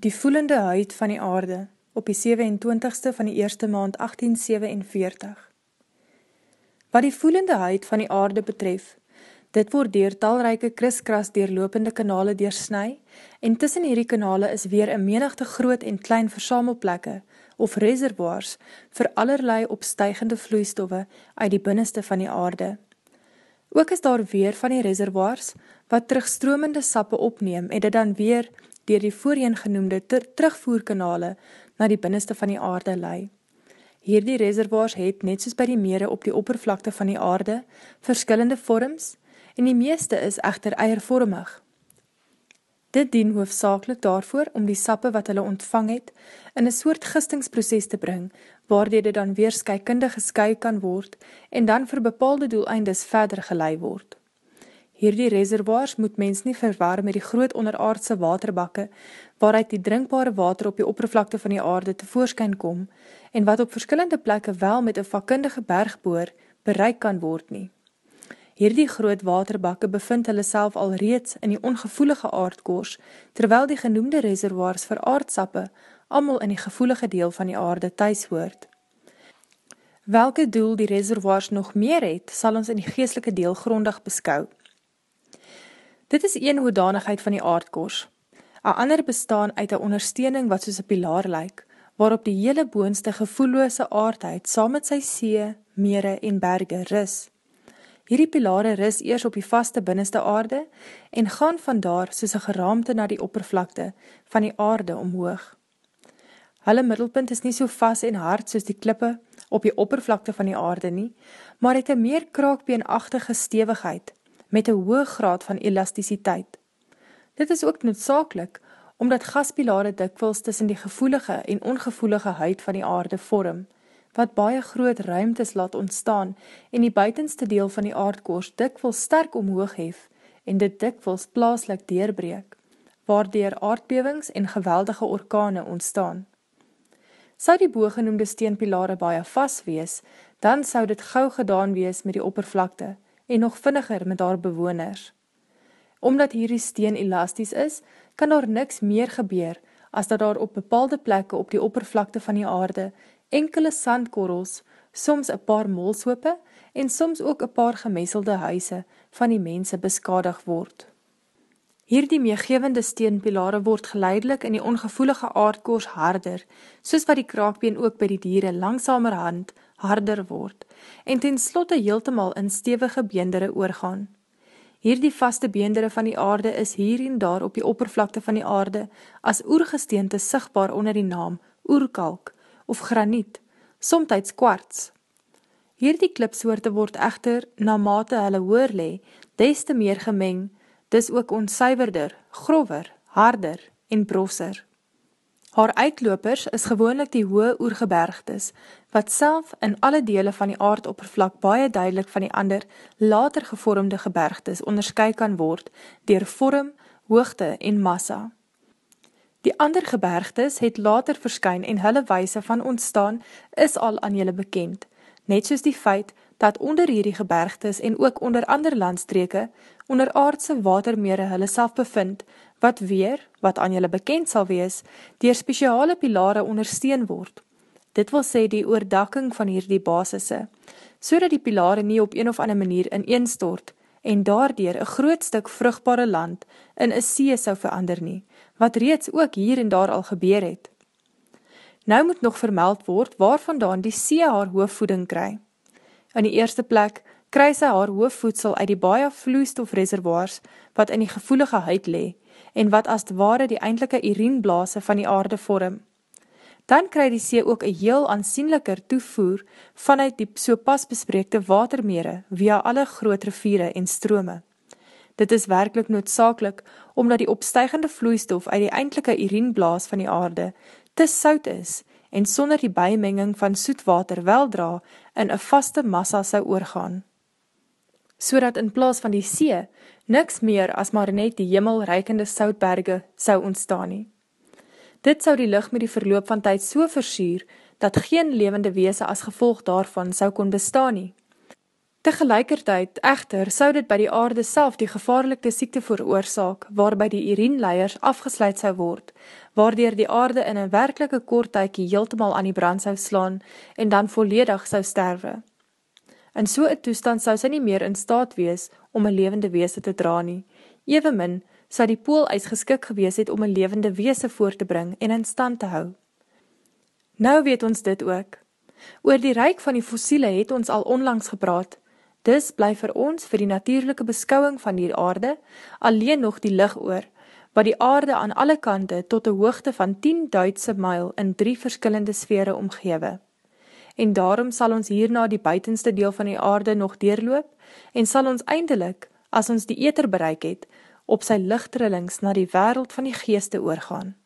Die voelende huid van die aarde op die 27ste van die eerste maand 1847. Wat die voelende huid van die aarde betref, dit word dier talryke kriskras deurlopende kanale deursnij en tussen hierdie kanale is weer een menigte groot en klein versamelplekke of reservoirs vir allerlei opstuigende vloeistoffe uit die binneste van die aarde. Ook is daar weer van die reservoirs wat terugstromende sappe opneem en dit dan weer dier die voorheen genoemde ter terugvoerkanale na die binneste van die aarde lei. Hierdie reservoirs het, net soos by die mere op die oppervlakte van die aarde, verskillende vorms en die meeste is echter eiervormig. Dit dien hoofdzakelik daarvoor om die sappe wat hulle ontvang het in een soort gistingsproces te bring, waardoor dit dan weer skykundig gesky kan word en dan vir bepaalde doeleindes verder gelei word. Hierdie reservoirs moet mens nie verwaar met die groot onderaardse waterbakke, waaruit die drinkbare water op die oppervlakte van die aarde te voorskyn kom, en wat op verskillende plekke wel met een vakkundige bergboor bereik kan word nie. Hierdie groot waterbakke bevind hulle self al reeds in die ongevoelige aardkoers, terwyl die genoemde reservoirs vir aardsappe amal in die gevoelige deel van die aarde thuis hoort. Welke doel die reservoirs nog meer het, sal ons in die geestelike deel grondig beskou. Dit is een hoedanigheid van die aardkors. A ander bestaan uit een ondersteuning wat soos een pilaar lyk, waarop die hele boonste gevoelloose aardheid saam met sy see, mere en berge ris. Hierdie pilare ris eers op die vaste binneste aarde en gaan vandaar soos een geraamte na die oppervlakte van die aarde omhoog. Hulle middelpunt is nie so vast en hard soos die klippe op die oppervlakte van die aarde nie, maar het een meer kraakbeenachtige stevigheid met een hoog graad van elasticiteit. Dit is ook noodzakelik, omdat gaspilare dikwils tussen die gevoelige en ongevoelige huid van die aarde vorm, wat baie groot ruimtes laat ontstaan en die buitenste deel van die aardkoers dikwils sterk omhoog hef en dit dikwils plaaslik deurbreek, waardoor aardbewings en geweldige orkane ontstaan. Sou die boogenoemde steenpilare baie vast wees, dan sou dit gauw gedaan wees met die oppervlakte, en nog vinniger met haar bewoners. Omdat hierdie steen elasties is, kan daar niks meer gebeur as dat daar op bepaalde plekke op die oppervlakte van die aarde enkele sandkorrels, soms een paar molshope en soms ook een paar gemesselde huise van die mense beskadig word. Hierdie meegewende steenpilare word geleidelik in die ongevoelige aardkoers harder, soos wat die kraakbeen ook by die diere langsamerhand harder word en ten slotte heeltemal in stevige beendere oorgaan. Hierdie vaste beendere van die aarde is hier en daar op die oppervlakte van die aarde as oergesteente sigtbaar onder die naam oerkalk of graniet, somtijds kwarts. Hierdie klipsoorte word echter, na mate hulle hoor le, des te meer gemeng, dis ook onsuiverder, grover, harder en brosser. Haar uitlopers is gewoonlik die hoë oergebergtes, wat self in alle dele van die aardoppervlak baie duidelik van die ander later gevormde gebergtes onderskui kan word deur vorm, hoogte en massa. Die ander gebergtes het later verskyn en hulle wyse van ontstaan is al aan julle bekend, net soos die feit dat onder hierdie gebergtes en ook onder ander landstreke onder aardse watermere hulle self bevind, wat weer, wat aan julle bekend sal wees, dier speciale pilare ondersteun word. Dit wil sê die oordakking van hierdie basisse, so die pilare nie op een of ander manier ineenstort en daardier een groot stuk vrugbare land in een see sou verander nie, wat reeds ook hier en daar al gebeur het. Nou moet nog vermeld word waarvandaan die see haar hoofvoeding kry. In die eerste plek kry sy haar hoofvoedsel uit die baie vloeistofreservoirs wat in die gevoelige huid lee, en wat as ware die eindelike urienblase van die aarde vorm. Dan kry die see ook een heel aansienliker toevoer vanuit die so pas bespreekte watermere via alle groot riviere en strome. Dit is werkelijk noodzakelik, omdat die opstuigende vloeistof uit die eindelike urienblaas van die aarde te soud is en sonder die bijmenging van soetwater weldra in een vaste massa sou oorgaan. So in plaas van die see niks meer as maar net die hemel reikende soutberge sou ontstaan nie. Dit sou die licht met die verloop van tyd so versier, dat geen levende weese as gevolg daarvan sou kon bestaan nie. Tegelijkertijd, echter, sou dit by die aarde self die gevaarlikte siekte veroorzaak, waarby die urienleiers afgesluit sou word, waardoor die aarde in een werkelike koortuikie heeltemal aan die brand sou slaan en dan volledig sou sterwe. In so'n toestand sou sy nie meer in staat wees om een levende weese te dra nie. Evenmin sou die poolijs geskik gewees het om een levende weese voor te bring en in stand te hou. Nou weet ons dit ook. Oor die reik van die fossiele het ons al onlangs gepraat, Dis bly vir ons vir die natuurlijke beskouwing van die aarde alleen nog die lig oor, wat die aarde aan alle kante tot die hoogte van 10 Duitse myl in drie verskillende sfere omgewe. En daarom sal ons hierna die buitenste deel van die aarde nog deurloop en sal ons eindelik, as ons die eter bereik het, op sy lichtrillings na die wereld van die geeste oorgaan.